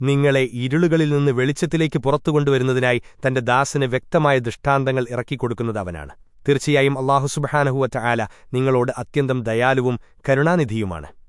നിങ്ങളെ ഇരുളുകളിൽ നിന്ന് വെളിച്ചത്തിലേക്ക് പുറത്തുകൊണ്ടുവരുന്നതിനായി തന്റെ ദാസന് വ്യക്തമായ ദൃഷ്ടാന്തങ്ങൾ ഇറക്കിക്കൊടുക്കുന്നത് അവനാണ്. തീർച്ചയായും അള്ളാഹുസുബഹാനഹുവറ്റ ആല നിങ്ങളോട് അത്യന്തം ദയാലുവും കരുണാനിധിയുമാണ്.